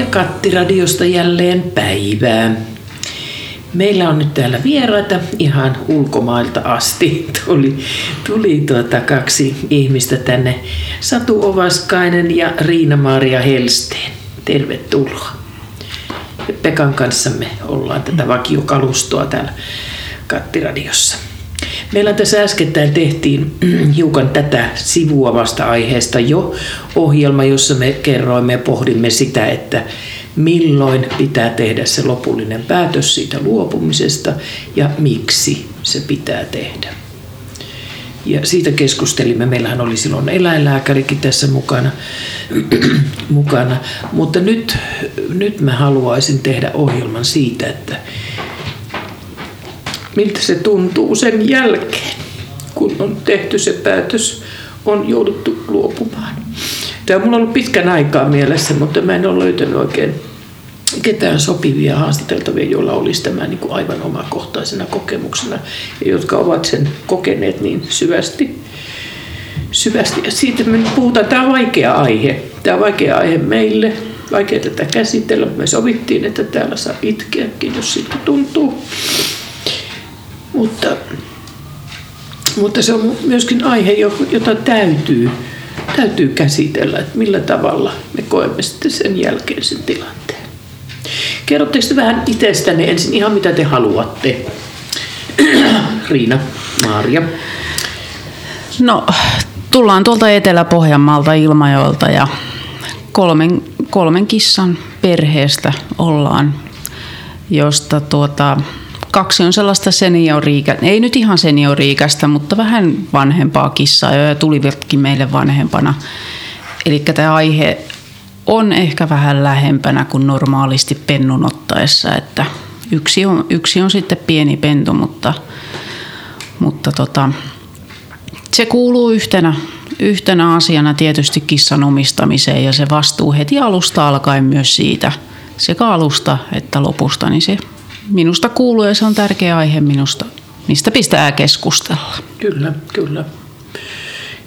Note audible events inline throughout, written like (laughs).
ja Kattiradiosta jälleen päivää. Meillä on nyt täällä vieraita ihan ulkomailta asti. (laughs) Tuli, tuli tuota kaksi ihmistä tänne. Satu Ovaskainen ja Riina-Maria Helsteen. Tervetuloa. Pekan kanssa me ollaan tätä vakiokalustoa täällä Kattiradiossa. Meillä tässä äskettäin tehtiin (clears throat) hiukan tätä sivuavasta aiheesta jo ohjelma, jossa me kerroimme ja pohdimme sitä, että milloin pitää tehdä se lopullinen päätös siitä luopumisesta ja miksi se pitää tehdä. Ja siitä keskustelimme. Meillähän oli silloin eläinlääkärikin tässä mukana. (clears throat) mukana. Mutta nyt, nyt mä haluaisin tehdä ohjelman siitä, että miltä se tuntuu sen jälkeen, kun on tehty se päätös, on jouduttu luopumaan. Tämä on mulla ollut pitkän aikaa mielessä, mutta mä en ole löytänyt oikein ketään sopivia haastateltavia, joilla olisi tämä niin kuin aivan omakohtaisena kokemuksena ja jotka ovat sen kokeneet niin syvästi. syvästi. Ja siitä me puhutaan, tämä on vaikea aihe. Tämä on vaikea aihe meille, vaikea tätä käsitellä. Me sovittiin, että täällä saa itkeäkin, jos siltä tuntuu. Mutta, mutta se on myöskin aihe, jota täytyy, täytyy käsitellä, että millä tavalla me koemme sitten sen jälkeen sen tilanteen. Kerrotteko te vähän itsestäne ensin ihan mitä te haluatte? Riina, Maaria. No, tullaan tuolta Etelä-Pohjanmaalta Ilmajoelta ja kolmen, kolmen kissan perheestä ollaan, josta tuota, kaksi on sellaista senioriikä, ei nyt ihan senioriikästä, mutta vähän vanhempaa kissaa jo ja tulivatkin meille vanhempana. Eli tämä aihe on ehkä vähän lähempänä kuin normaalisti pennun ottaessa, että yksi on, yksi on sitten pieni pentu, mutta, mutta tota, se kuuluu yhtenä, yhtenä asiana tietysti kissan omistamiseen ja se vastuu heti alusta alkaen myös siitä, sekä alusta että lopusta, niin se minusta kuuluu ja se on tärkeä aihe minusta. Mistä pistää keskustella. Kyllä, kyllä.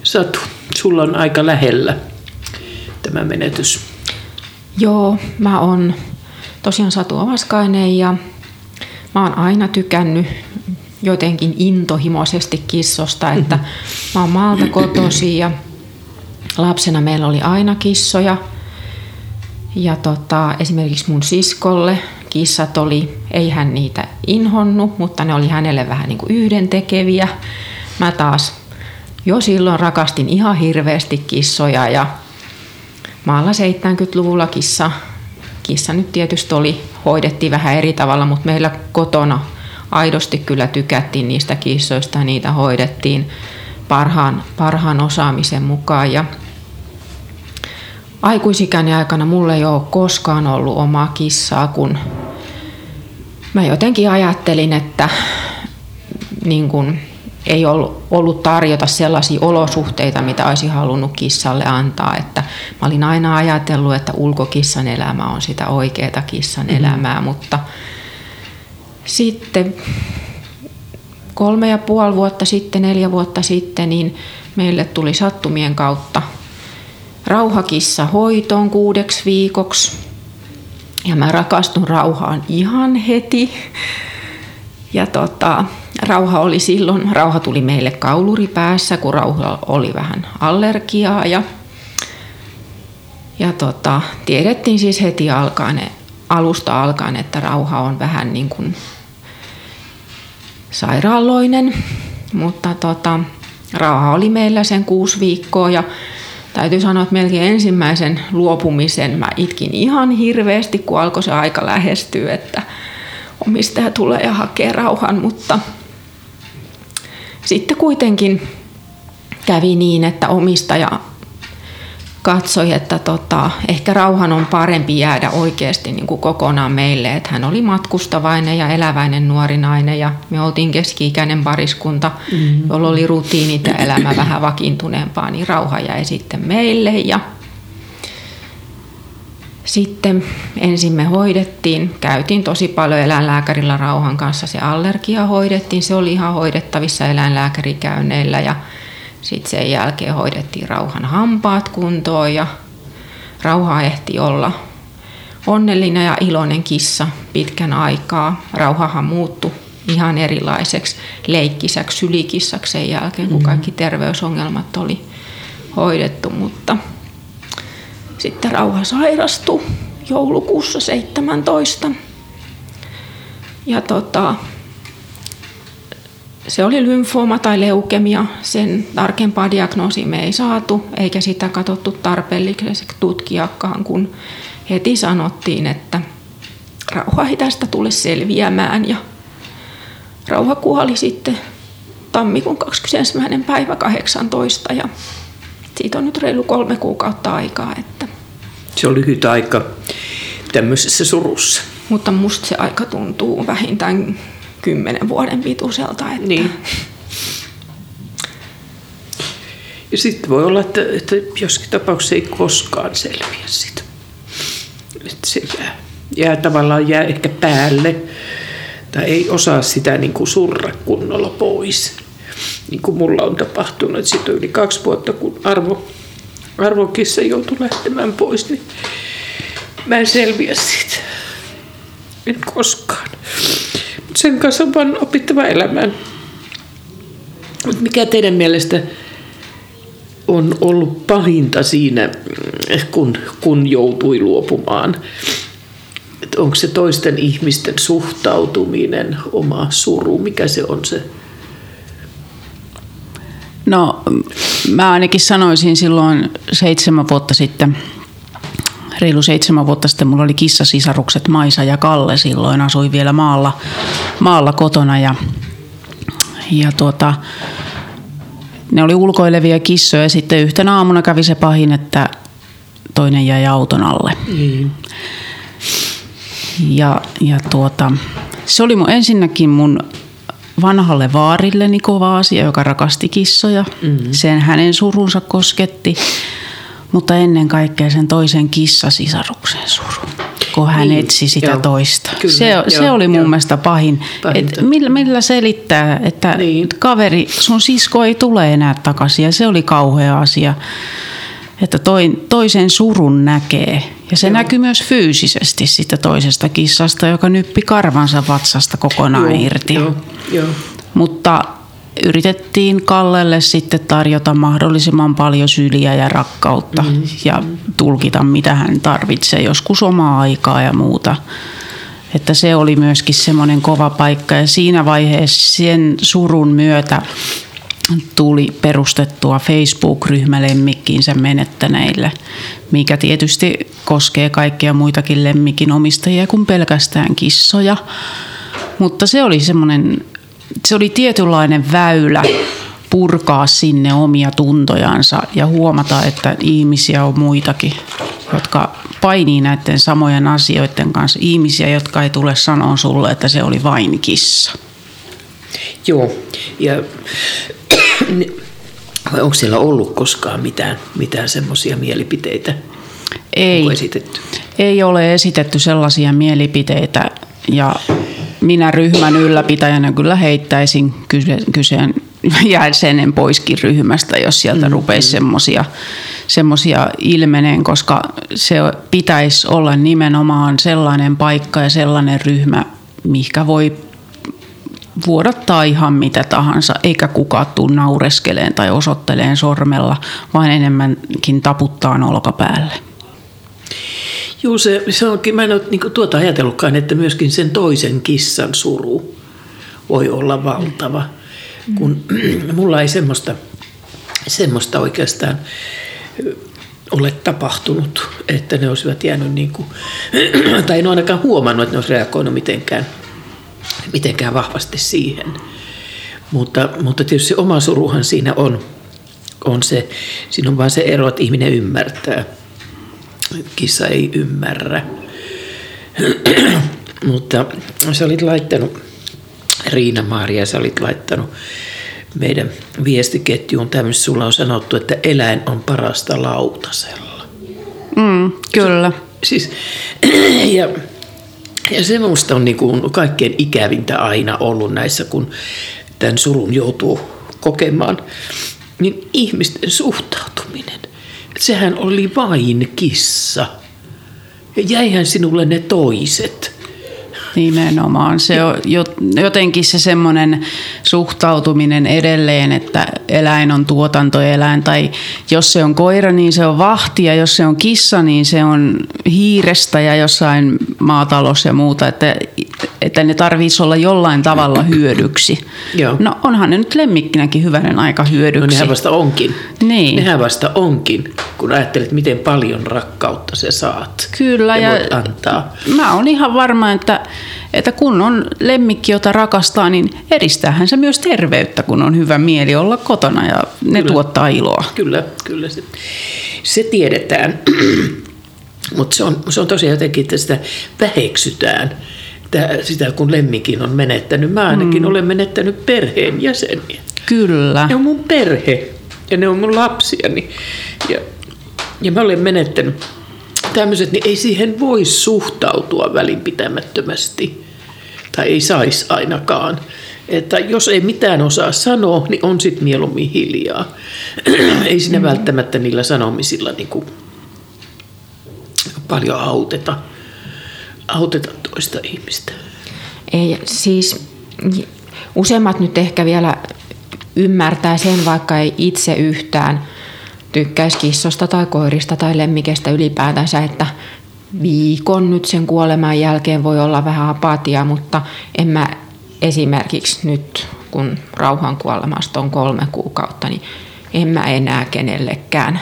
Satu, sulla on aika lähellä tämä menetys. Joo, mä oon tosiaan Satu Ovaskainen ja mä oon aina tykännyt jotenkin intohimoisesti kissosta, että mä oon maalta kotosi ja lapsena meillä oli aina kissoja. Ja tota, esimerkiksi mun siskolle kissat oli, ei hän niitä inhonnut, mutta ne oli hänelle vähän niin kuin yhdentekeviä. Mä taas jo silloin rakastin ihan hirveästi kissoja ja maalla 70-luvulla kissa, kissa nyt tietysti oli, hoidettiin vähän eri tavalla, mutta meillä kotona aidosti kyllä tykättiin niistä kissoista ja niitä hoidettiin parhaan, parhaan osaamisen mukaan. Ja aikuisikäni aikana mulle ei ole koskaan ollut omaa kissaa, kun mä jotenkin ajattelin, että niin kun ei ollut tarjota sellaisia olosuhteita, mitä olisi halunnut kissalle antaa. Että mä olin aina ajatellut, että ulkokissan elämä on sitä oikeaa kissan mm-hmm. elämää, mutta sitten kolme ja puoli vuotta sitten, neljä vuotta sitten, niin meille tuli sattumien kautta rauhakissa hoitoon kuudeksi viikoksi. Ja mä rakastun rauhaan ihan heti. Ja tota, rauha oli silloin, rauha tuli meille kauluri päässä, kun rauha oli vähän allergiaa ja, ja tota, tiedettiin siis heti alkaen, alusta alkaen, että rauha on vähän niin kuin sairaaloinen, mutta tota, rauha oli meillä sen kuusi viikkoa ja täytyy sanoa, että melkein ensimmäisen luopumisen mä itkin ihan hirveästi, kun alkoi se aika lähestyä, että omistaja tulee ja hakee rauhan, mutta sitten kuitenkin kävi niin, että omistaja katsoi, että tota, ehkä rauhan on parempi jäädä oikeasti niin kuin kokonaan meille. Että hän oli matkustavainen ja eläväinen nuori nainen ja me oltiin keski-ikäinen pariskunta, mm-hmm. jolla oli rutiinit ja elämä (clears throat) vähän vakiintuneempaa, niin rauha jäi sitten meille. Ja sitten ensin me hoidettiin, käytiin tosi paljon eläinlääkärillä rauhan kanssa, se allergia hoidettiin, se oli ihan hoidettavissa eläinlääkärikäynneillä ja sitten sen jälkeen hoidettiin rauhan hampaat kuntoon ja rauha ehti olla, onnellinen ja iloinen kissa pitkän aikaa. Rauhahan muuttui ihan erilaiseksi leikkisäksi sylikissaksi sen jälkeen, kun kaikki terveysongelmat oli hoidettu, mutta sitten rauha sairastui joulukuussa 17. Ja tota, se oli lymfooma tai leukemia. Sen tarkempaa diagnoosia me ei saatu, eikä sitä katsottu tarpeelliseksi tutkijakaan, kun heti sanottiin, että rauha ei tästä tule selviämään. Ja rauha kuoli sitten tammikuun 21. päivä 18 ja siitä on nyt reilu kolme kuukautta aikaa. Että Se on lyhyt aika tämmöisessä surussa. mutta musta se aika tuntuu vähintään kymmenen vuoden pituiselta. Että Niin. Ja sitten voi olla, että, että joskin tapauksessa ei koskaan selviä sitä. Että se jää, jää tavallaan jää ehkä päälle tai ei osaa sitä niin kuin surra kunnolla pois. Niin kuin mulla on tapahtunut, on yli kaksi vuotta, kun Arvo, Arvokissa joutui lähtemään pois, niin mä en selviä siitä. En koskaan. Sen kanssa on vaan opittava elämään. Mut mikä teidän mielestä on ollut pahinta siinä, kun, kun joutui luopumaan? Et onko se toisten ihmisten suhtautuminen, oma suru, mikä se on se? No, mä ainakin sanoisin silloin seitsemän vuotta sitten, reilu seitsemän vuotta sitten mulla oli kissasisarukset Maisa ja Kalle silloin. Asuin vielä maalla, maalla kotona ja, ja tuota, ne oli ulkoilevia kissoja ja sitten yhtenä aamuna kävi se pahin, että toinen jäi auton alle. Niin. Ja, ja tuota, se oli mun ensinnäkin mun vanhalle vaarilleni kova asia, joka rakasti kissoja. Mm-hmm. Sen hänen surunsa kosketti, mutta ennen kaikkea sen toisen kissasisaruksen suru, kun hän Niin, etsi sitä joo. toista. Kyllä, se, se joo, oli mun joo. mielestä pahin. Pahinta. Et millä, millä selittää, että Niin. kaveri, sun sisko ei tule enää takaisin ja se oli kauhea asia. Että toi, toisen surun näkee. Ja se Joo. näkyy myös fyysisesti siitä toisesta kissasta, joka nyppi karvansa vatsasta kokonaan Joo, irti. Joo, joo. Mutta yritettiin Kallelle sitten tarjota mahdollisimman paljon syliä ja rakkautta mm. ja tulkita, mitä hän tarvitsee, joskus omaa aikaa ja muuta. Että se oli myöskin semmoinen kova paikka ja siinä vaiheessa sen surun myötä tuli perustettua Facebook-ryhmä lemmikkiinsä menettäneille, mikä tietysti koskee kaikkia muitakin lemmikin omistajia kuin pelkästään kissoja. Mutta se oli semmoinen, se oli tietynlainen väylä purkaa sinne omia tuntojansa ja huomata, että ihmisiä on muitakin, jotka painii näiden samojen asioiden kanssa. Ihmisiä, jotka ei tule sanoa sulle, että se oli vain kissa. Joo, ja vai (coughs) onko siellä ollut koskaan mitään, mitään semmoisia mielipiteitä? Ei, esitetty? ei ole esitetty sellaisia mielipiteitä ja minä ryhmän ylläpitäjänä kyllä heittäisin kyse, kyseen (laughs) jäsenen poiskin ryhmästä, jos sieltä mm, rupeisi semmoisia semmosia ilmeneen, koska se pitäisi olla nimenomaan sellainen paikka ja sellainen ryhmä, mikä voi vuodattaa ihan mitä tahansa, eikä kukaan tuu naureskeleen tai osoitteleen sormella, vaan enemmänkin taputtaa olkapäälle. Joo, se, se onkin, mä en ole niin tuota ajatellutkaan, että myöskin sen toisen kissan suru voi olla valtava. Kun (clears throat) mulla ei semmoista, semmoista oikeastaan ole tapahtunut, että ne olisivat jäänyt niin kuin, (clears throat) tai en ole ainakaan huomannut, että ne olisi reagoinut mitenkään, mitenkään vahvasti siihen. Mutta, mutta tietysti se oma suruhan siinä on, on se, siinä on vain se ero, että ihminen ymmärtää. Kissa ei ymmärrä. (clears throat) Mutta sä olit laittanut, Riina-Maaria, sä olit laittanut meidän viestiketjuun tämmöistä, sulla on sanottu, että eläin on parasta lautasella. Mm, kyllä. Siis, (clears throat) ja, ja se minusta on niin kuin kaikkein ikävintä aina ollut näissä, kun tämän surun joutuu kokemaan, niin ihmisten suhtautuminen. Sehän oli vain kissa. Ja jäihän sinulle ne toiset. Nimenomaan. Se on jotenkin se semmoinen suhtautuminen edelleen, että eläin on tuotantoeläin. Tai jos se on koira, niin se on vahti. Ja jos se on kissa, niin se on hiirestä ja jossain maatalous ja muuta. Että, että ne tarvitsisi olla jollain tavalla hyödyksi. Joo. No onhan ne nyt lemmikkinäkin hyvänen aika hyödyksi. No nehän vasta onkin. Niin. Nehän vasta onkin, kun ajattelet, miten paljon rakkautta sä saat. Kyllä. Ja, Ja, voit antaa. mä oon ihan varma, että, että kun on lemmikki, jota rakastaa, niin edistäähän se myös terveyttä, kun on hyvä mieli olla kotona ja ne Kyllä. tuottaa iloa. Kyllä, kyllä se, se tiedetään. (clears throat) Mutta se on, se on tosiaan jotenkin, että sitä väheksytään. Tää, sitä kun lemmikin on menettänyt. Mä ainakin mm. olen menettänyt perheenjäseniä. Kyllä. Ne on mun perhe ja ne on mun lapsiani. Ja, ja mä olen menettänyt tämmöiset, niin ei siihen voi suhtautua välinpitämättömästi. Tai ei saisi ainakaan. Että jos ei mitään osaa sanoa, niin on sitten mieluummin hiljaa. (clears throat) ei siinä mm. välttämättä niillä sanomisilla niin kuin paljon auteta, auteta toista ihmistä. Ei, siis useimmat nyt ehkä vielä ymmärtää sen, vaikka ei itse yhtään tykkäisi kissosta tai koirista tai lemmikestä ylipäätänsä, että viikon nyt sen kuoleman jälkeen voi olla vähän apatia, mutta en mä esimerkiksi nyt, kun rauhan kuolemasta on kolme kuukautta, niin en mä enää kenellekään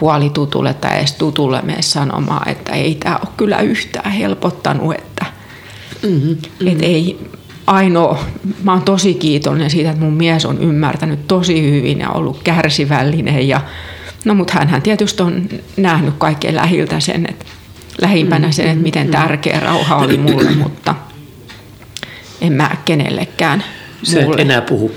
puolitutulle tai edes tutulle mene sanomaan, että ei tämä ole kyllä yhtään helpottanut, että mm-hmm. et ei ainoa, mä oon tosi kiitollinen siitä, että mun mies on ymmärtänyt tosi hyvin ja ollut kärsivällinen ja no mut hän tietysti on nähnyt kaikkein lähiltä sen, että lähimpänä sen, että miten tärkeä rauha oli mulle, (clears throat) mutta en mä kenellekään Sä et enää puhu.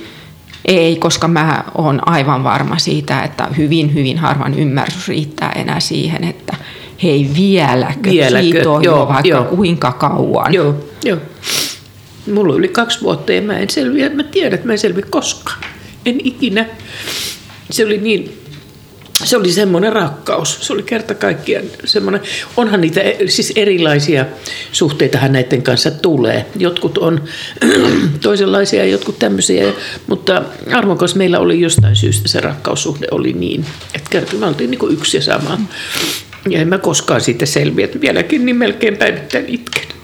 Ei, koska mä oon aivan varma siitä, että hyvin, hyvin harvan ymmärrys riittää enää siihen, että hei vieläkö, Vieläkö? siitä on Joo, jo vaikka joo. kuinka kauan. Joo, joo. Mulla on yli kaksi vuotta ja mä en selviä, mä tiedän, että mä en selviä koskaan. En ikinä. Se oli niin, se oli semmoinen rakkaus. Se oli kerta kaikkiaan semmoinen, onhan niitä e- siis erilaisia suhteitahan näiden kanssa tulee. Jotkut on (clears throat) toisenlaisia ja jotkut tämmöisiä, mutta armokas meillä oli jostain syystä se rakkaussuhde oli niin, että kerta me oltiin niin yksi ja sama. Ja en mä koskaan siitä selviä, vieläkin niin melkein päivittäin itken.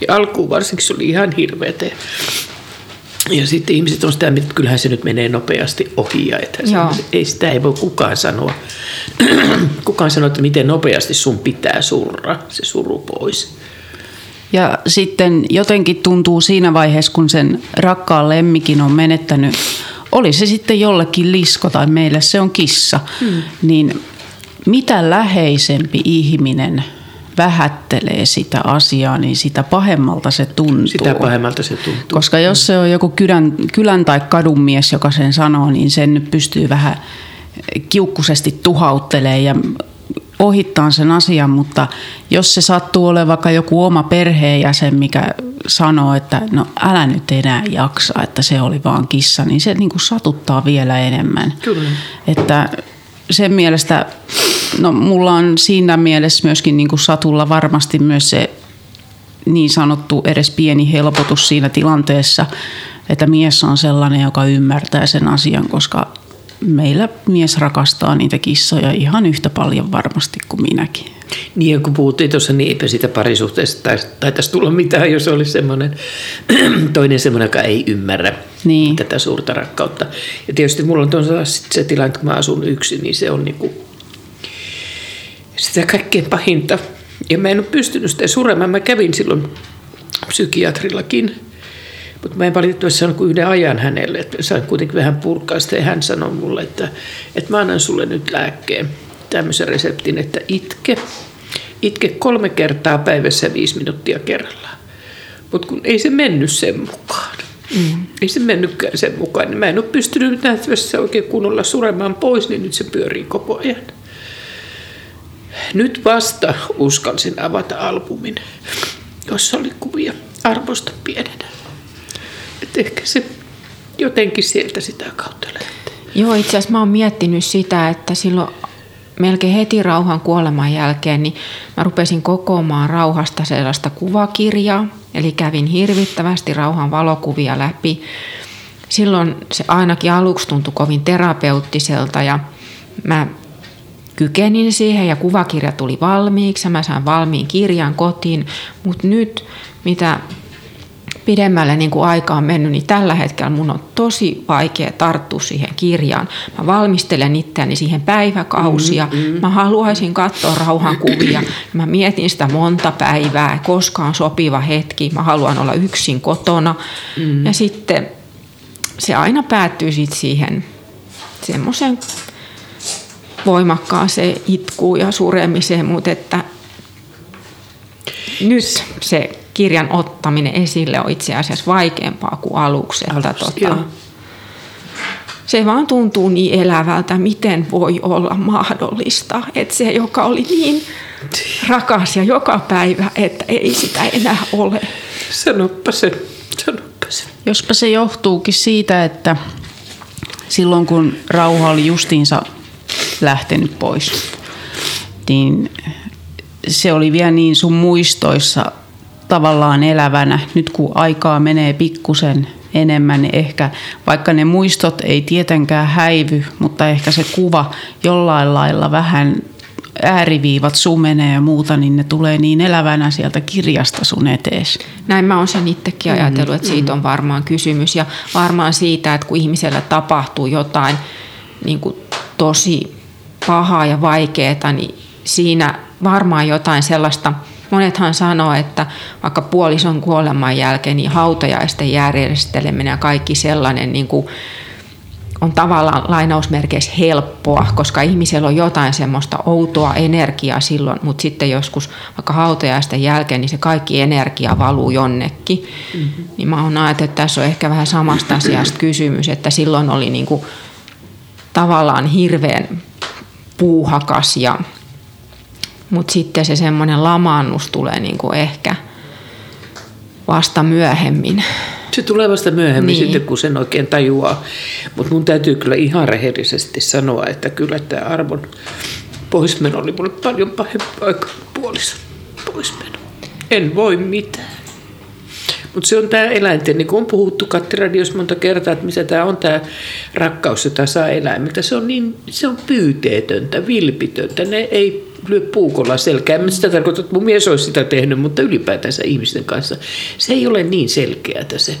Ja alkuun varsinkin se oli ihan hirveetä. Ja sitten ihmiset on sitä, että kyllähän se nyt menee nopeasti ohi ja että ei sitä ei voi kukaan sanoa. (clears throat) kukaan sanoa, että miten nopeasti sun pitää surra se suru pois. Ja sitten jotenkin tuntuu siinä vaiheessa, kun sen rakkaan lemmikin on menettänyt, oli se sitten jollekin lisko tai meille se on kissa, hmm. niin mitä läheisempi ihminen vähättelee sitä asiaa, niin sitä pahemmalta se tuntuu. Sitä pahemmalta se tuntuu. Koska jos se on joku kylän, kylän tai kadun mies, joka sen sanoo, niin sen nyt pystyy vähän kiukkusesti tuhauttelee ja ohittaa sen asian, mutta jos se sattuu olemaan vaikka joku oma perheenjäsen, mikä sanoo, että no älä nyt enää jaksa, että se oli vaan kissa, niin se niin kuin satuttaa vielä enemmän. Kyllä. Että sen mielestä, no mulla on siinä mielessä myöskin niin kuin Satulla varmasti myös se niin sanottu edes pieni helpotus siinä tilanteessa, että mies on sellainen, joka ymmärtää sen asian, koska meillä mies rakastaa niitä kissoja ihan yhtä paljon varmasti kuin minäkin. Niin, ja kun puhuttiin tuossa, niin eipä sitä parisuhteesta taisi, taitaisi tulla mitään, jos olisi semmoinen toinen semmoinen, joka ei ymmärrä Niin. tätä suurta rakkautta. Ja tietysti mulla on tuossa se tilanne, että kun mä asun yksin, niin se on niinku sitä kaikkein pahinta. Ja mä en ole pystynyt sitä suremaan. Mä kävin silloin psykiatrillakin, mutta mä en valitettavasti saanut kuin yhden ajan hänelle. Että sain kuitenkin vähän purkaa sitä ja hän sanoi mulle, että, että mä annan sulle nyt lääkkeen, tämmöisen reseptin, että itke. Itke kolme kertaa päivässä viisi minuuttia kerrallaan. Mutta kun ei se mennyt sen mukaan. Mm. Ei se mennytkään sen mukaan. Niin mä en ole pystynyt nyt nähtävässä oikein kunnolla suremaan pois, niin nyt se pyörii koko ajan. Nyt vasta uskalsin avata albumin, jossa oli kuvia arvosta pienenä. Et ehkä se jotenkin sieltä sitä kautta lähtee. Joo, itse asiassa mä oon miettinyt sitä, että silloin melkein heti rauhan kuoleman jälkeen, niin mä rupesin kokoamaan rauhasta sellaista kuvakirjaa, eli kävin hirvittävästi rauhan valokuvia läpi. Silloin se ainakin aluksi tuntui kovin terapeuttiselta ja mä kykenin siihen ja kuvakirja tuli valmiiksi ja mä sain valmiin kirjan kotiin, mutta nyt mitä pidemmälle niin kuin aika on mennyt, niin tällä hetkellä mun on tosi vaikea tarttua siihen kirjaan. Mä valmistelen itseäni siihen päiväkausia. Mm-hmm. Mä haluaisin katsoa rauhankuvia. Mä mietin sitä monta päivää, koska on sopiva hetki. Mä haluan olla yksin kotona. Mm-hmm. Ja sitten se aina päättyy sit siihen semmoisen voimakkaaseen itkuun ja suremiseen, mutta että nyt se kirjan ottaminen esille on itse asiassa vaikeampaa kuin aluksi. Että tota, se vaan tuntuu niin elävältä, miten voi olla mahdollista, että se, joka oli niin rakas ja joka päivä, että ei sitä enää ole. Sanoppa se, sanoppa se. Jospa se johtuukin siitä, että silloin kun rauha oli justiinsa lähtenyt pois, niin se oli vielä niin sun muistoissa tavallaan elävänä. Nyt kun aikaa menee pikkusen enemmän, niin ehkä vaikka ne muistot ei tietenkään häivy, mutta ehkä se kuva jollain lailla vähän ääriviivat sumenee ja muuta, niin ne tulee niin elävänä sieltä kirjasta sun etees. Näin mä oon sen itsekin mm-hmm. ajatellut, että siitä on varmaan kysymys. Ja varmaan siitä, että kun ihmisellä tapahtuu jotain niin kuin tosi pahaa ja vaikeaa, niin siinä varmaan jotain sellaista, monethan sanoo, että vaikka puolison kuoleman jälkeen, niin hautajaisten järjesteleminen ja kaikki sellainen niin kuin on tavallaan lainausmerkeissä helppoa, koska ihmisellä on jotain semmoista outoa energiaa silloin, mutta sitten joskus vaikka hautajaisten jälkeen, niin se kaikki energia valuu jonnekin. Mm-hmm. Niin mä oon ajatellut, että tässä on ehkä vähän samasta asiasta kysymys, että silloin oli niin kuin tavallaan hirveän puuhakas ja mutta sitten se semmoinen lamaannus tulee niin kuin ehkä vasta myöhemmin. Se tulee vasta myöhemmin niin. sitten, kun sen oikein tajuaa. Mutta mun täytyy kyllä ihan rehellisesti sanoa, että kyllä tämä arvon poismeno oli mulle paljon pahempaa kuin puolison poismeno. En voi mitään. Mutta se on tämä eläinten, niin kuin on puhuttu Kattiradios monta kertaa, että missä tämä on tämä rakkaus, jota saa eläimiltä. Se on, niin, se on pyyteetöntä, vilpitöntä. Ne ei lyö puukolla selkään. En sitä tarkoita, että mun mies olisi sitä tehnyt, mutta ylipäätänsä ihmisten kanssa. Se ei ole niin selkeää se.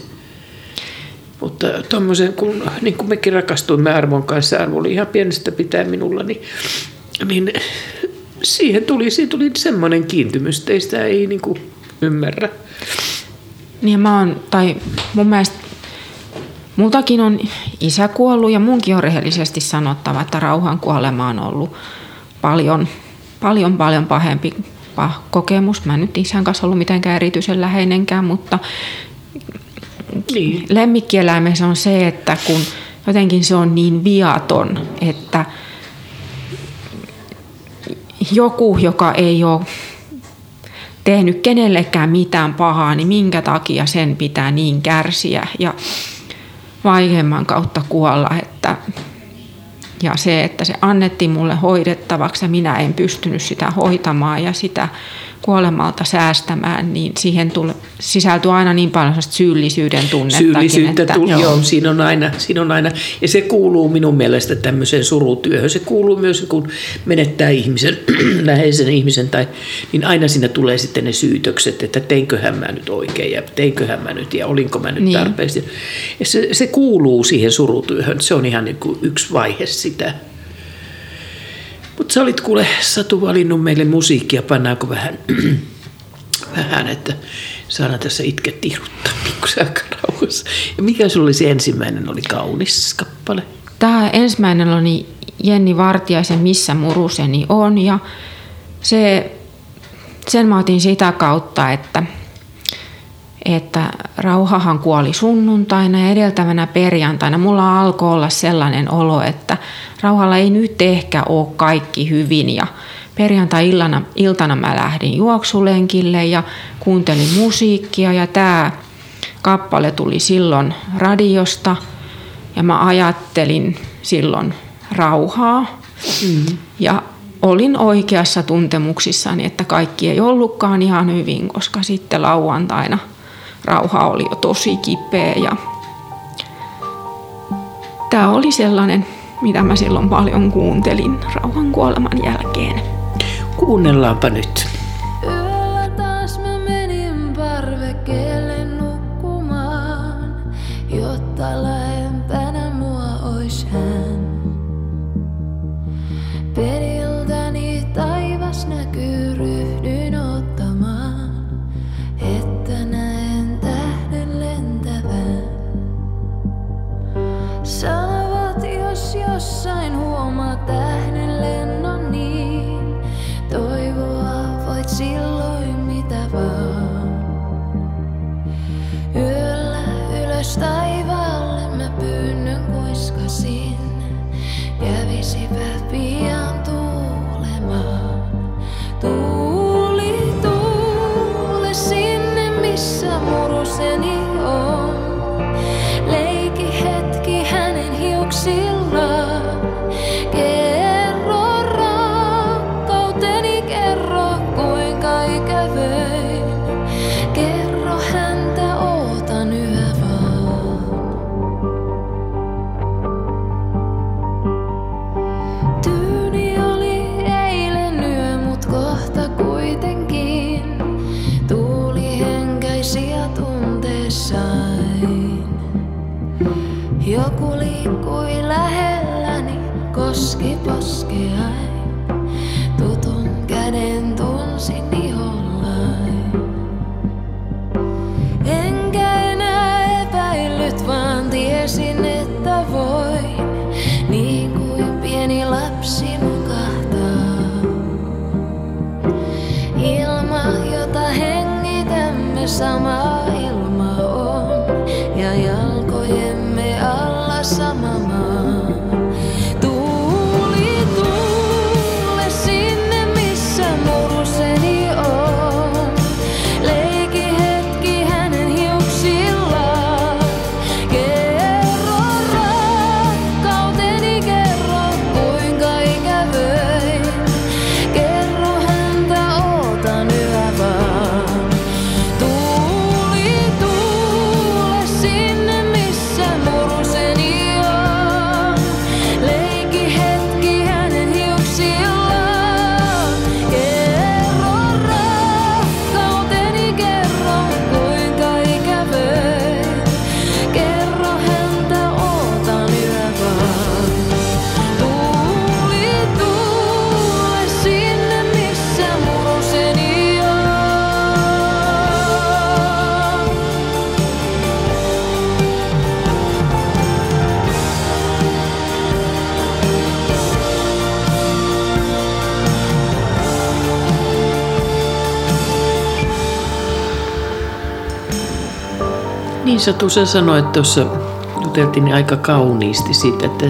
Mutta tuommoisen, kun, niin kuin mekin rakastuimme Arvon kanssa, Arvo oli ihan pienestä pitää minulla, niin, niin siihen tuli, siihen tuli semmoinen kiintymys, teistä ei niin kuin ymmärrä. Niin mä oon, tai mun mielestä Multakin on isä kuollut ja munkin on rehellisesti sanottava, että rauhan kuolema on ollut paljon paljon paljon pahempi kokemus. Mä en nyt isän kanssa ollut mitenkään erityisen läheinenkään, mutta niin. lemmikkieläimessä on se, että kun jotenkin se on niin viaton, että joku, joka ei ole tehnyt kenellekään mitään pahaa, niin minkä takia sen pitää niin kärsiä ja vaikeimman kautta kuolla, että ja se, että se annettiin mulle hoidettavaksi ja minä en pystynyt sitä hoitamaan ja sitä kuolemalta säästämään, niin siihen tuli, sisältyy aina niin paljon syyllisyyden tunnetta. Syyllisyyttä, että, tuli, joo. joo siinä, on aina, siinä on aina, ja se kuuluu minun mielestä tämmöiseen surutyöhön. Se kuuluu myös, kun menettää ihmisen, (clears throat) läheisen ihmisen, tai, niin aina siinä tulee sitten ne syytökset, että teinköhän mä nyt oikein, ja teinköhän mä nyt, ja olinko mä nyt niin. tarpeeksi. Ja se, se kuuluu siihen surutyöhön, se on ihan niin kuin yksi vaihe sitä. Mutta sä olit kuule Satu valinnut meille musiikkia, pannaanko vähän, (clears throat) vähän että saadaan tässä itke tihruttaa pikkusen aika rauhassa. Ja mikä sulla oli se ensimmäinen, oli kaunis kappale? Tämä ensimmäinen oli Jenni Vartiaisen Missä muruseni on ja se, sen mä otin sitä kautta, että että Rauhahan kuoli sunnuntaina ja edeltävänä perjantaina mulla alkoi olla sellainen olo, että Rauhalla ei nyt ehkä ole kaikki hyvin ja perjantai-iltana iltana mä lähdin juoksulenkille ja kuuntelin musiikkia ja tämä kappale tuli silloin radiosta ja mä ajattelin silloin rauhaa. Mm-hmm. Ja olin oikeassa tuntemuksissani, että kaikki ei ollutkaan ihan hyvin, koska sitten lauantaina rauha oli jo tosi kipeä ja tämä oli sellainen, mitä mä silloin paljon kuuntelin rauhan kuoleman jälkeen. Kuunnellaanpa nyt. Alla Niin sä sanoit tuossa, juteltiin aika kauniisti siitä, että,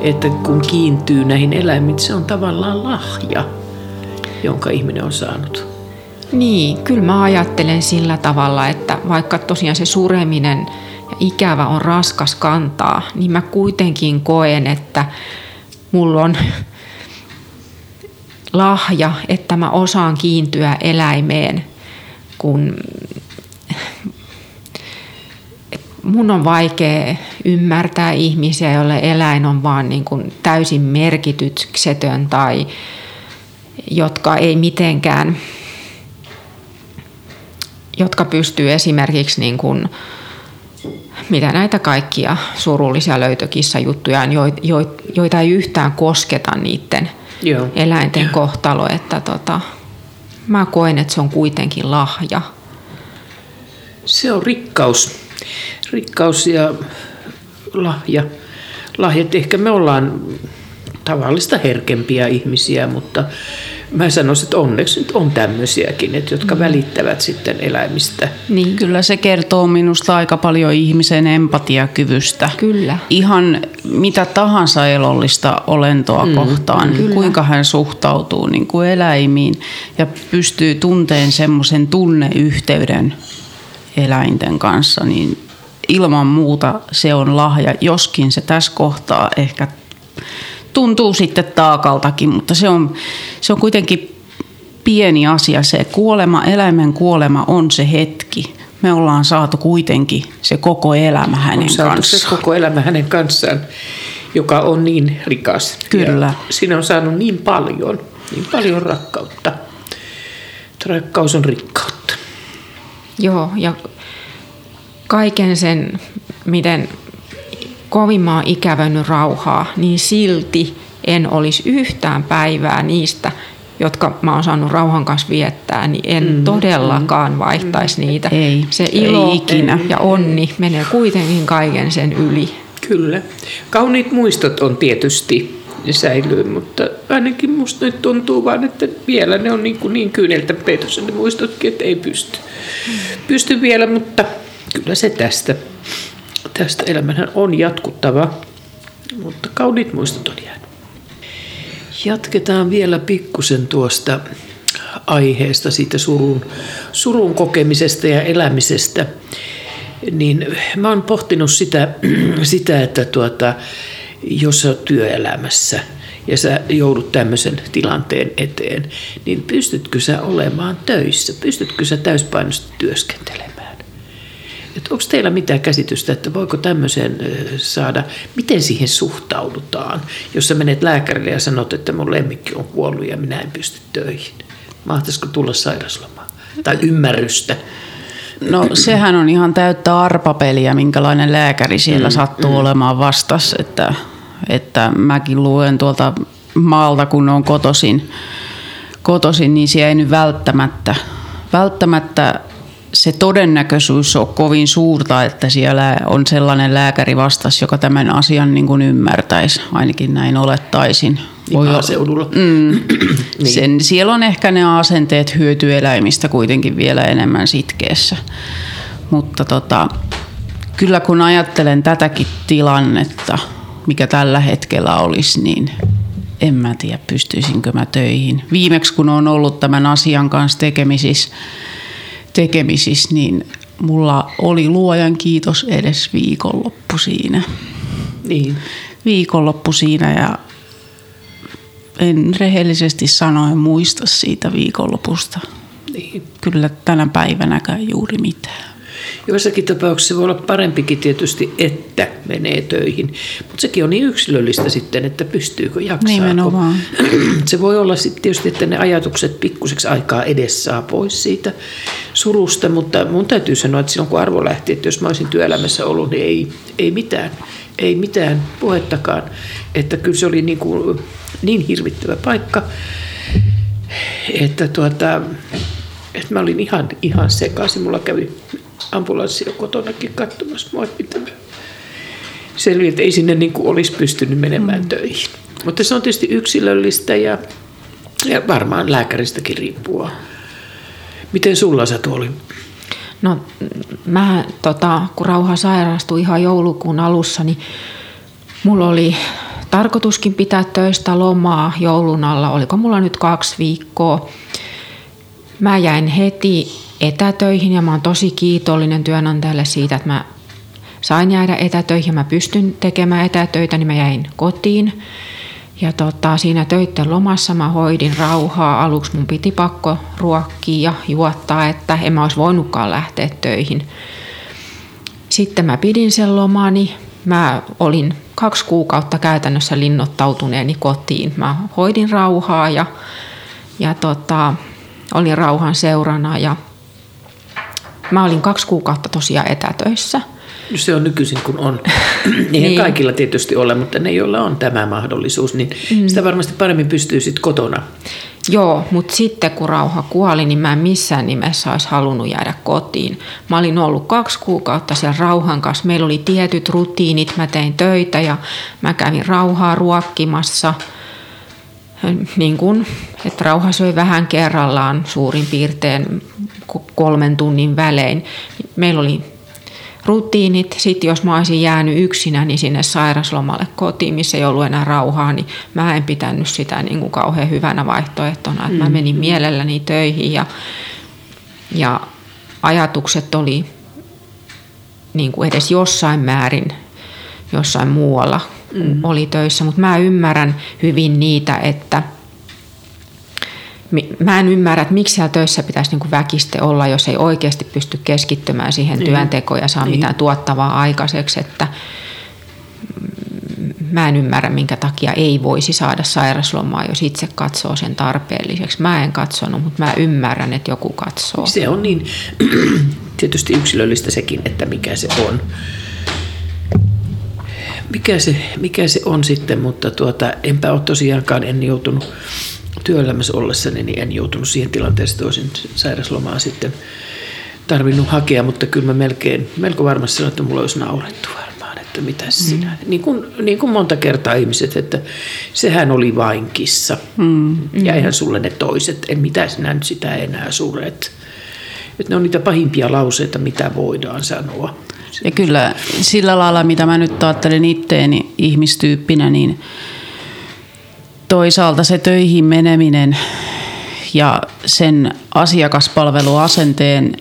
että kun kiintyy näihin eläimiin, se on tavallaan lahja, jonka ihminen on saanut. Niin, kyllä mä ajattelen sillä tavalla, että vaikka tosiaan se sureminen ja ikävä on raskas kantaa, niin mä kuitenkin koen, että mulla on lahja, että mä osaan kiintyä eläimeen, kun mun on vaikea ymmärtää ihmisiä, joille eläin on vaan niin kuin täysin merkityksetön tai jotka ei mitenkään jotka pystyy esimerkiksi niin kuin, mitä näitä kaikkia surullisia löytökissajuttuja on, jo- jo- joita ei yhtään kosketa niiden Joo. eläinten kohtalo, että tota, mä koen, että se on kuitenkin lahja. Se on rikkaus. Rikkaus ja lahja. Lahjat, ehkä me ollaan tavallista herkempiä ihmisiä, mutta mä sanoisin, että onneksi nyt on tämmöisiäkin, että jotka välittävät sitten eläimistä. Niin, Kyllä se kertoo minusta aika paljon ihmisen empatiakyvystä. Kyllä. Ihan mitä tahansa elollista olentoa mm, kohtaan, kyllä. kuinka hän suhtautuu niin kuin eläimiin ja pystyy tunteen semmoisen tunneyhteyden eläinten kanssa, niin ilman muuta se on lahja, joskin se tässä kohtaa ehkä tuntuu sitten taakaltakin, mutta se on, se on kuitenkin pieni asia. Se kuolema, eläimen kuolema on se hetki. Me ollaan saatu kuitenkin se koko elämä hänen on saatu se kanssaan. koko elämä hänen kanssaan, joka on niin rikas. Kyllä. Ja siinä on saanut niin paljon, niin paljon rakkautta. Rakkaus on rikkautta. Joo, ja kaiken sen, miten kovin mä oon rauhaa, niin silti en olisi yhtään päivää niistä, jotka mä oon saanut rauhan kanssa viettää, niin en mm, todellakaan vaihtaisi niitä. Ei, Se ei ilo ikinä. ja onni menee kuitenkin kaiken sen yli. Kyllä. Kauniit muistot on tietysti säilyy, mutta ainakin musta nyt tuntuu vaan, että vielä ne on niin, kuin niin kyyneltä peitossa ne muistotkin, että ei pysty. Pysty vielä, mutta kyllä se tästä. Tästä elämänhän on jatkuttava, mutta kauniit muistot on jäänyt. Jatketaan vielä pikkusen tuosta aiheesta, siitä surun, surun kokemisesta ja elämisestä. Niin mä oon pohtinut sitä, (clears throat) sitä että tuota, jos sä oot työelämässä ja sä joudut tämmöisen tilanteen eteen, niin pystytkö sä olemaan töissä? Pystytkö sä täyspainoisesti työskentelemään? Onko teillä mitään käsitystä, että voiko tämmöisen saada, miten siihen suhtaudutaan, jos sä menet lääkärille ja sanot, että mun lemmikki on kuollut ja minä en pysty töihin? Mahtaisiko tulla sairaslomaa? Tai ymmärrystä? No sehän on ihan täyttä arpapeliä, minkälainen lääkäri siellä mm, sattuu mm. olemaan vastas. Että, että mäkin luen tuolta maalta, kun on kotosin, kotosin niin siellä ei nyt välttämättä, välttämättä se todennäköisyys on kovin suurta, että siellä on sellainen lääkäri vastas, joka tämän asian niin kuin ymmärtäisi. Ainakin näin olettaisin. Voi maaseudulla. Mm, (clears throat) niin. Sen, siellä on ehkä ne asenteet hyötyeläimistä kuitenkin vielä enemmän sitkeessä. Mutta tota, kyllä kun ajattelen tätäkin tilannetta, mikä tällä hetkellä olisi, niin en mä tiedä pystyisinkö mä töihin. Viimeksi kun on ollut tämän asian kanssa tekemisissä, tekemisissä niin mulla oli luojan kiitos edes viikonloppu siinä. Niin. Viikonloppu siinä ja en rehellisesti sanoen muista siitä viikonlopusta. niin. Kyllä tänä päivänäkään juuri mitään. Joissakin tapauksissa voi olla parempikin tietysti, että menee töihin. Mutta sekin on niin yksilöllistä sitten, että pystyykö jaksaa. Nimenomaan. Se voi olla sitten tietysti, että ne ajatukset pikkuseksi aikaa edes saa pois siitä surusta, mutta mun täytyy sanoa, että silloin kun arvo lähti, että jos mä olisin työelämässä ollut, niin ei, ei mitään, ei mitään puhettakaan. Että kyllä se oli niin, kuin, niin hirvittävä paikka, että tuota, että mä olin ihan, ihan sekaisin. Mulla kävi ambulanssi jo kotonakin katsomassa mua, että mitä mä selviin, että ei sinne niin kuin olisi pystynyt menemään mm. töihin. Mutta se on tietysti yksilöllistä ja, ja varmaan lääkäristäkin riippuu. Miten sulla sä tuoli? No mä, tota, kun Rauha sairastui ihan joulukuun alussa, niin mulla oli tarkoituskin pitää töistä lomaa joulun alla. Oliko mulla nyt kaksi viikkoa? Mä jäin heti etätöihin ja mä oon tosi kiitollinen työnantajalle siitä, että mä sain jäädä etätöihin ja mä pystyn tekemään etätöitä, niin mä jäin kotiin. Ja tota, siinä töitten lomassa mä hoidin rauhaa. Aluksi mun piti pakko ruokkia ja juottaa, että en mä olisi voinutkaan lähteä töihin. Sitten mä pidin sen lomani. Mä olin kaksi kuukautta käytännössä linnoittautuneeni kotiin. Mä hoidin rauhaa ja, ja tota, olin rauhan seurana ja mä olin kaksi kuukautta tosiaan etätöissä. Se on nykyisin kun on. (clears throat) Eihän niin. kaikilla tietysti ole, mutta ne, joilla on tämä mahdollisuus, niin mm. sitä varmasti paremmin pystyy sitten kotona. Joo, mutta sitten kun Rauha kuoli, niin mä en missään nimessä olisi halunnut jäädä kotiin. Mä olin ollut kaksi kuukautta sen Rauhan kanssa. Meillä oli tietyt rutiinit, mä tein töitä ja mä kävin Rauhaa ruokkimassa. Niin kuin, että Rauha söi vähän kerrallaan suurin piirtein kolmen tunnin välein. Meillä oli rutiinit. Sitten jos mä olisin jäänyt yksinä niin sinne sairaslomalle kotiin, missä ei ollut enää rauhaa, niin mä en pitänyt sitä niin kuin kauhean hyvänä vaihtoehtona. Että mä menin mielelläni töihin ja, ja ajatukset oli niin kuin edes jossain määrin jossain muualla mm. oli töissä, mutta mä ymmärrän hyvin niitä, että mä en ymmärrä, että miksi siellä töissä pitäisi niin väkiste olla, jos ei oikeasti pysty keskittymään siihen Niin. työntekoon ja saa Niin. mitään tuottavaa aikaiseksi, että mä en ymmärrä, minkä takia ei voisi saada sairaslomaa, jos itse katsoo sen tarpeelliseksi. Mä en katsonut, mutta mä ymmärrän, että joku katsoo. Se on niin (clears throat) tietysti yksilöllistä sekin, että mikä se on. Mikä se, mikä se on sitten, mutta tuota, enpä ole tosiaankaan, en joutunut työelämässä ollessani, niin en joutunut siihen tilanteeseen, että olisin sairaslomaa sitten tarvinnut hakea, mutta kyllä mä melkein, melko varmasti sanoin, että mulla olisi naurettu varmaan, että mitä mm. sinä. Niin kuin, niin kuin monta kertaa ihmiset, että sehän oli vain kissa. Mm. Ja eihän sulle ne toiset, en mitä sinä nyt sitä enää suret. Että ne on niitä pahimpia lauseita, mitä voidaan sanoa. Ja kyllä sillä lailla, mitä mä nyt ajattelen itteeni ihmistyyppinä, niin toisaalta se töihin meneminen ja sen asiakaspalveluasenteen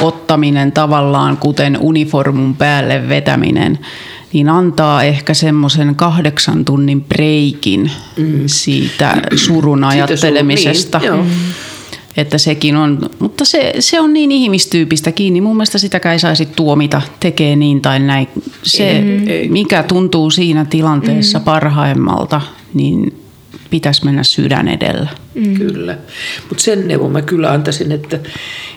ottaminen tavallaan, kuten uniformun päälle vetäminen, niin antaa ehkä semmoisen kahdeksan tunnin breikin mm. siitä surun ajattelemisesta. Niin, joo. Että sekin on, mutta se, se on niin ihmistyypistä kiinni. Mun mielestä sitäkään ei saisi tuomita, tekee niin tai näin. Se, Ei, ei. mikä tuntuu siinä tilanteessa parhaimmalta, niin pitäisi mennä sydän edellä. Mm. Kyllä. Mutta sen neuvon mä kyllä antaisin, että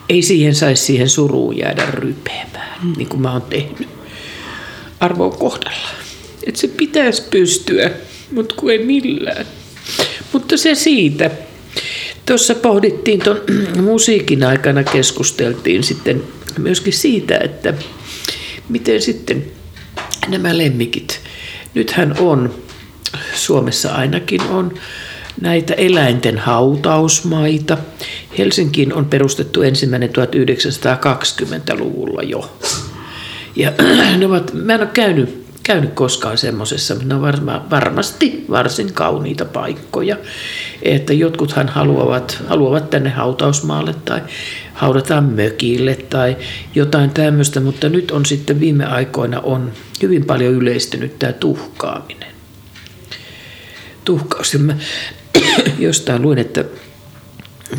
ei siihen saisi siihen suruun jäädä rypeämään, mm. niin kuin mä oon tehnyt arvoon kohdalla. Että se pitäisi pystyä, mutta kun ei millään. Mutta se siitä. Tuossa pohdittiin tuon (clears throat) musiikin aikana, keskusteltiin sitten myöskin siitä, että miten sitten nämä lemmikit. Nythän on, Suomessa ainakin on näitä eläinten hautausmaita. Helsinkiin on perustettu ensimmäinen 1920-luvulla jo. Ja (clears throat) ne ovat, mä en ole käynyt, käynyt koskaan semmoisessa, mutta ne on varma, varmasti varsin kauniita paikkoja. Että jotkuthan haluavat, haluavat tänne hautausmaalle tai haudataan mökille tai jotain tämmöistä, mutta nyt on sitten viime aikoina on hyvin paljon yleistynyt tämä tuhkaaminen. Tuhkaus. Ja mä (clears throat) jostain luin, että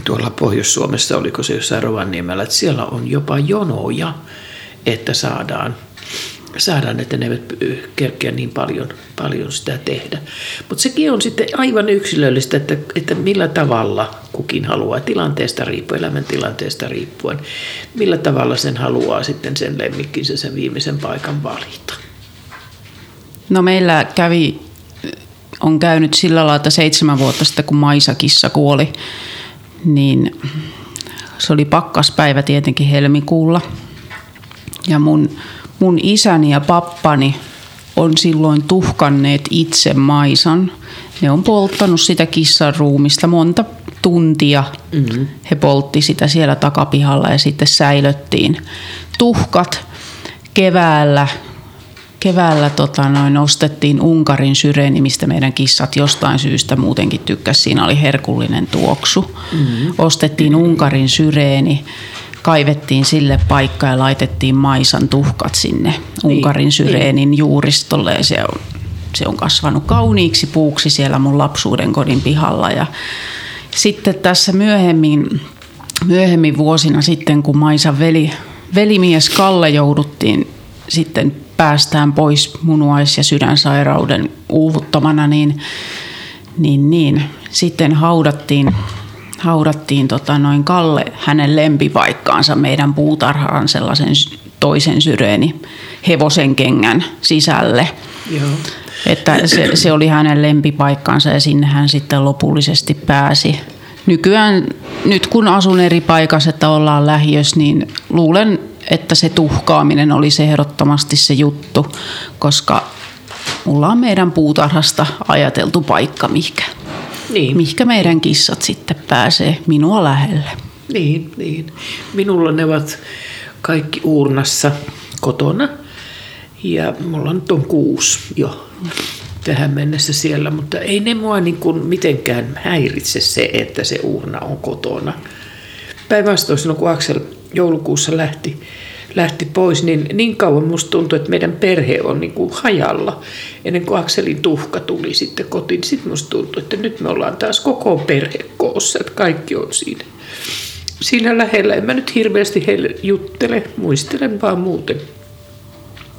tuolla Pohjois-Suomessa, oliko se jossain Rovaniemellä, että siellä on jopa jonoja, että saadaan, saadaan että ne eivät kerkeä niin paljon, paljon sitä tehdä. Mutta sekin on sitten aivan yksilöllistä, että, että millä tavalla kukin haluaa tilanteesta riippuen, elämän tilanteesta riippuen, millä tavalla sen haluaa sitten sen lemmikkinsä sen viimeisen paikan valita. No meillä kävi, on käynyt sillä lailla, että seitsemän vuotta sitten kun Maisakissa kuoli, niin se oli pakkaspäivä tietenkin helmikuulla. Ja mun, mun isäni ja pappani on silloin tuhkanneet itse Maisan. Ne on polttanut sitä kissan ruumista monta tuntia. Mm-hmm. He poltti sitä siellä takapihalla ja sitten säilöttiin tuhkat keväällä keväällä tota, noin, ostettiin Unkarin syreeni, mistä meidän kissat jostain syystä muutenkin tykkäsi. Siinä oli herkullinen tuoksu. Mm-hmm. Ostettiin Unkarin syreeni, kaivettiin sille paikka ja laitettiin maisan tuhkat sinne Unkarin syreenin juuristolle. Ja se on, se on kasvanut kauniiksi puuksi siellä mun lapsuuden kodin pihalla. Ja sitten tässä myöhemmin, myöhemmin vuosina sitten, kun Maisan veli, velimies Kalle jouduttiin sitten päästään pois munuais- ja sydänsairauden uuvuttamana, niin, niin, niin sitten haudattiin, haudattiin tota noin Kalle hänen lempipaikkaansa meidän puutarhaan sellaisen toisen syreeni hevosen kengän sisälle. Joo. Että se, se oli hänen lempipaikkansa ja sinne hän sitten lopullisesti pääsi. Nykyään, nyt kun asun eri paikassa, että ollaan lähiössä, niin luulen, että se tuhkaaminen oli se ehdottomasti se juttu, koska mulla on meidän puutarhasta ajateltu paikka, mihinkä, Niin. mihinkä meidän kissat sitten pääsee minua lähelle. Niin, niin. Minulla ne ovat kaikki uurnassa kotona. Ja mulla nyt on kuusi jo tähän mennessä siellä, mutta ei ne mua niin kuin mitenkään häiritse se, että se uurna on kotona. Päinvastoin silloin, kun Aksel joulukuussa lähti, lähti pois, niin niin kauan musta tuntui, että meidän perhe on niin kuin hajalla. Ennen kuin Akselin tuhka tuli sitten kotiin, sitten musta tuntui, että nyt me ollaan taas koko perhe koossa, että kaikki on siinä, siinä lähellä. En mä nyt hirveästi heille juttele, muistelen vaan muuten.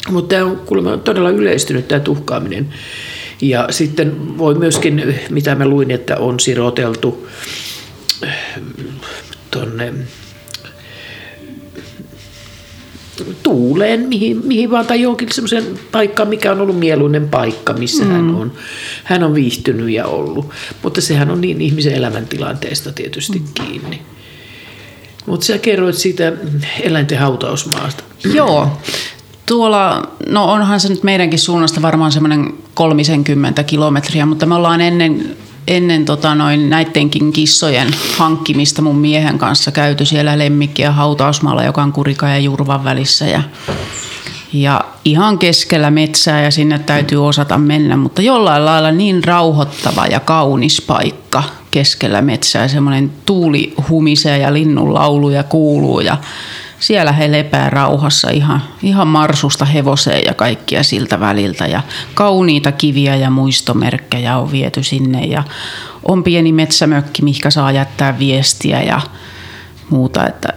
Mutta tämä on kuulemma todella yleistynyt tämä tuhkaaminen. Ja sitten voi myöskin, mitä mä luin, että on siroteltu tuonne tuuleen, mihin, mihin vaan, tai johonkin semmoisen paikkaan, mikä on ollut mieluinen paikka, missä mm. hän, on, hän on viihtynyt ja ollut. Mutta sehän on niin ihmisen elämäntilanteesta tietysti mm. kiinni. Mutta sä kerroit siitä eläinten hautausmaasta. Joo. Tuolla, no onhan se nyt meidänkin suunnasta varmaan semmoinen 30 kilometriä, mutta me ollaan ennen, ennen tota noin näidenkin kissojen hankkimista mun miehen kanssa käyty siellä lemmikkiä hautausmaalla, joka on Kurika ja Jurvan välissä. Ja, ja ihan keskellä metsää ja sinne täytyy osata mennä, mutta jollain lailla niin rauhoittava ja kaunis paikka keskellä metsää. Semmoinen tuuli humisee ja linnun lauluja kuuluu ja siellä he lepää rauhassa ihan, ihan marsusta hevoseen ja kaikkia siltä väliltä. Ja kauniita kiviä ja muistomerkkejä on viety sinne ja on pieni metsämökki, mihinkä saa jättää viestiä ja muuta. Että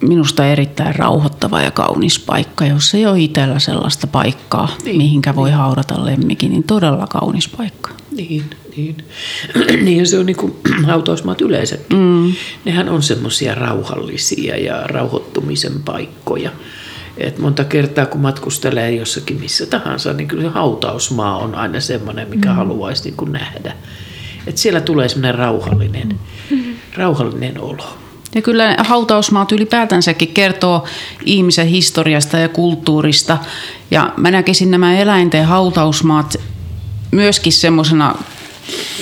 minusta erittäin rauhoittava ja kaunis paikka. Jos ei ole itsellä sellaista paikkaa, niin. mihinkä voi haudata lemmikin, niin todella kaunis paikka. Niin, niin. (clears throat) niin se on niin kuin (clears throat) hautausmaat yleensä. Mm. Nehän on semmoisia rauhallisia ja rauhoittumisen paikkoja. Et monta kertaa kun matkustelee jossakin missä tahansa, niin kyllä se hautausmaa on aina semmoinen, mikä mm. haluaisi niin kuin nähdä. Et siellä tulee semmoinen rauhallinen, mm. rauhallinen olo. Ja kyllä hautausmaat ylipäätänsäkin kertoo ihmisen historiasta ja kulttuurista. Ja mä näkisin nämä eläinten hautausmaat myöskin semmoisena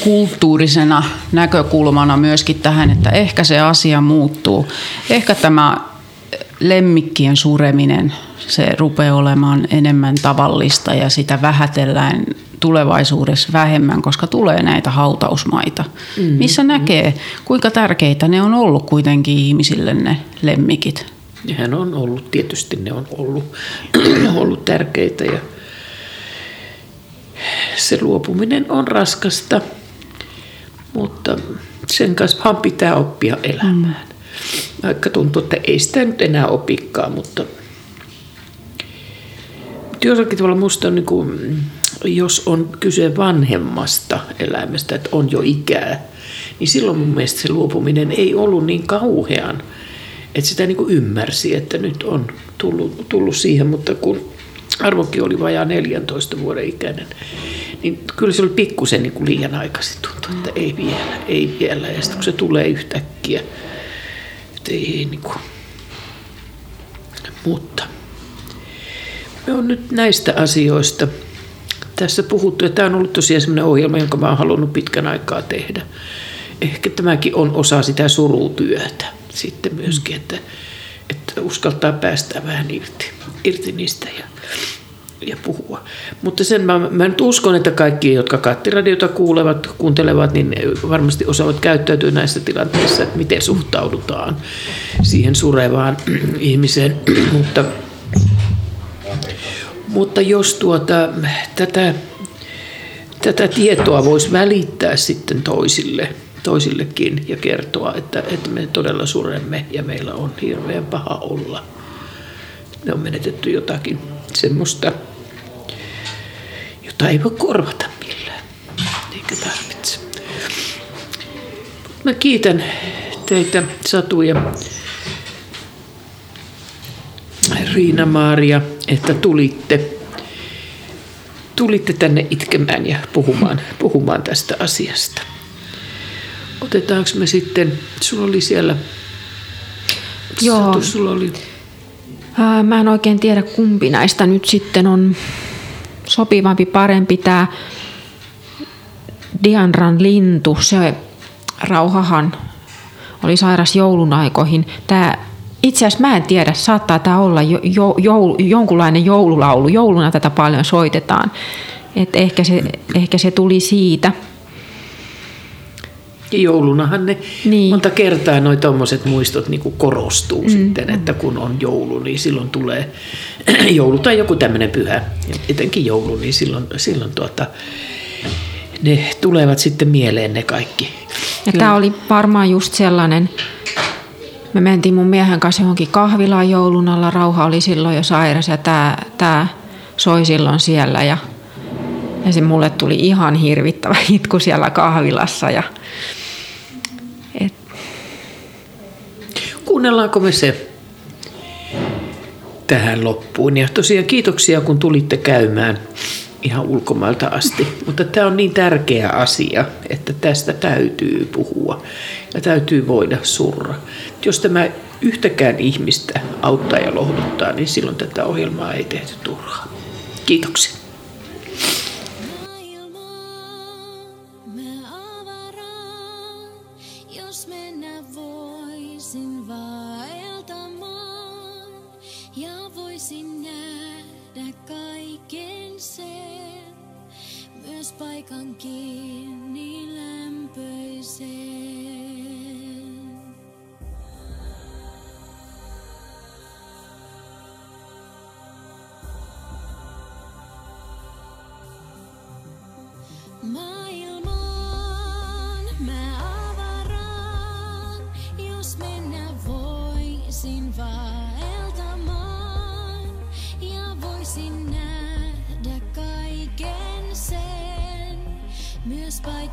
kulttuurisena näkökulmana myöskin tähän, että ehkä se asia muuttuu. Ehkä tämä lemmikkien sureminen, se rupeaa olemaan enemmän tavallista ja sitä vähätellään tulevaisuudessa vähemmän, koska tulee näitä hautausmaita, mm-hmm. missä näkee, kuinka tärkeitä ne on ollut kuitenkin ihmisille ne lemmikit. Nehän on ollut, tietysti ne on ollut, (clears throat) ollut tärkeitä ja se luopuminen on raskasta, mutta sen kanssa pitää oppia elämään. Mm. Vaikka tuntuu, että ei sitä nyt enää opikkaa, mutta jollakin tavalla musta on niin kuin, jos on kyse vanhemmasta eläimestä, että on jo ikää, niin silloin mun mielestä se luopuminen ei ollut niin kauhean, että sitä niin kuin ymmärsi, että nyt on tullut, tullut siihen, mutta kun Arvokin oli vajaa 14 vuoden ikäinen, niin kyllä se oli pikkusen niin kuin liian aikaisin tuntui, että ei vielä, ei vielä. Ja sitten kun se tulee yhtäkkiä, että ei niin kuin. Mutta me on nyt näistä asioista tässä puhuttu, ja tämä on ollut tosiaan sellainen ohjelma, jonka mä oon halunnut pitkän aikaa tehdä. Ehkä tämäkin on osa sitä surutyötä sitten myöskin, että, että uskaltaa päästä vähän irti, irti niistä ja ja puhua. Mutta sen mä, mä nyt uskon, että kaikki, jotka kattiradiota kuulevat, kuuntelevat, niin varmasti osaavat käyttäytyä näissä tilanteissa, että miten suhtaudutaan siihen surevaan (clears throat) ihmiseen. (clears throat) mutta, mutta jos tuota, tätä, tätä tietoa voisi välittää sitten toisille, toisillekin ja kertoa, että, että me todella suremme ja meillä on hirveän paha olla. Me on menetetty jotakin semmoista, jota ei voi korvata millään, eikä tarvitse. Mä kiitän teitä Satu ja Riina-Maaria, että tulitte, tulitte tänne itkemään ja puhumaan, puhumaan tästä asiasta. Otetaanko me sitten, sulla oli siellä, Joo. Satu, sulla oli Mä en oikein tiedä kumpi näistä nyt sitten on sopivampi, parempi tämä Dianran lintu. Se rauhahan oli sairas joulun aikoihin. Tämä, itse asiassa mä en tiedä, saattaa tämä olla jo, jo, jo, jonkunlainen joululaulu. Jouluna tätä paljon soitetaan. Et ehkä, se, ehkä se tuli siitä. Ja joulunahan ne Niin. monta kertaa noi tommoset muistot niin korostuu mm. sitten, että kun on joulu, niin silloin tulee (clears throat) joulu tai joku tämmöinen pyhä, etenkin joulu, niin silloin, silloin tuota, ne tulevat sitten mieleen ne kaikki. Ja tämä oli varmaan just sellainen, me mentiin mun miehen kanssa johonkin kahvilaan joulun alla, Rauha oli silloin jo sairas ja tämä, tämä soi silloin siellä ja, ja se mulle tuli ihan hirvittävä (laughs) itku siellä kahvilassa ja et, Kuunnellaanko me se tähän loppuun. Ja tosiaan kiitoksia, kun tulitte käymään ihan ulkomailta asti. Mutta tämä on niin tärkeä asia, että tästä täytyy puhua ja täytyy voida surra. Jos tämä yhtäkään ihmistä auttaa ja lohduttaa, niin silloin tätä ohjelmaa ei tehty turhaa. Kiitoksia.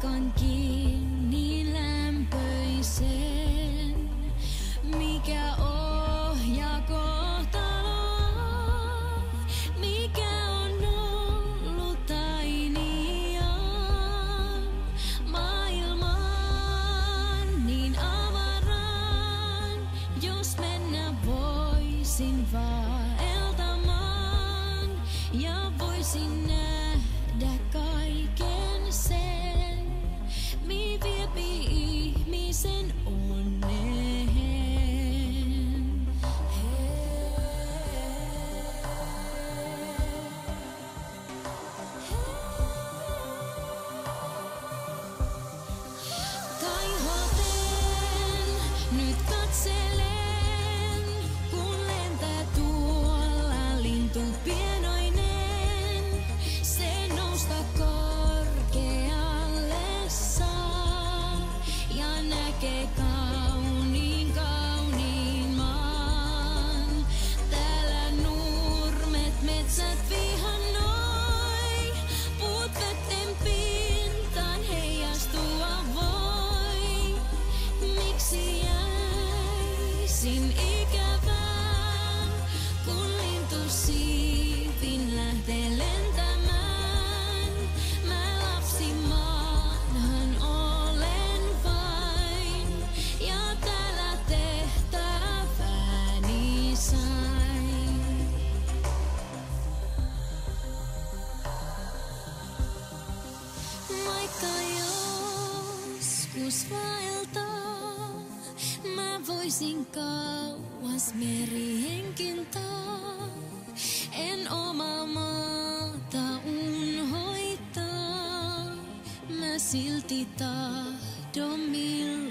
Myös paikan vaeltaa, mä voisin kauas merienkin taa. En oma maata unhoittaa, mä silti tahdon milloin